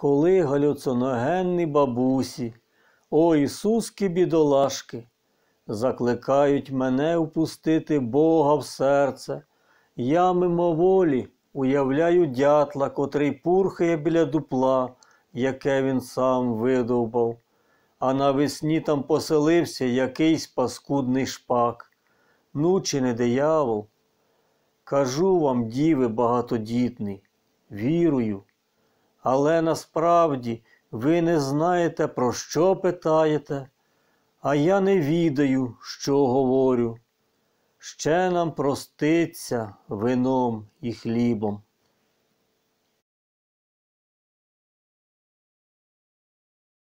коли галюциногенні бабусі, о Ісуски бідолашки, закликають мене впустити Бога в серце. Я мимоволі уявляю дятла, котрий пурхає біля дупла, яке він сам видовбав, а навесні там поселився якийсь паскудний шпак. Ну, чи не диявол? Кажу вам, діви багатодітний, вірую, але насправді ви не знаєте, про що питаєте, а я не відаю, що говорю. Ще нам проститься вином і хлібом.